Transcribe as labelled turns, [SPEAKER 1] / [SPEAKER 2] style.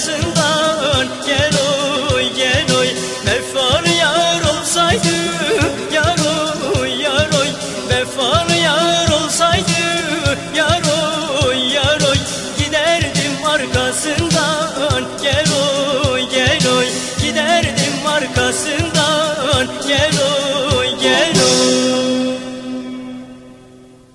[SPEAKER 1] soon.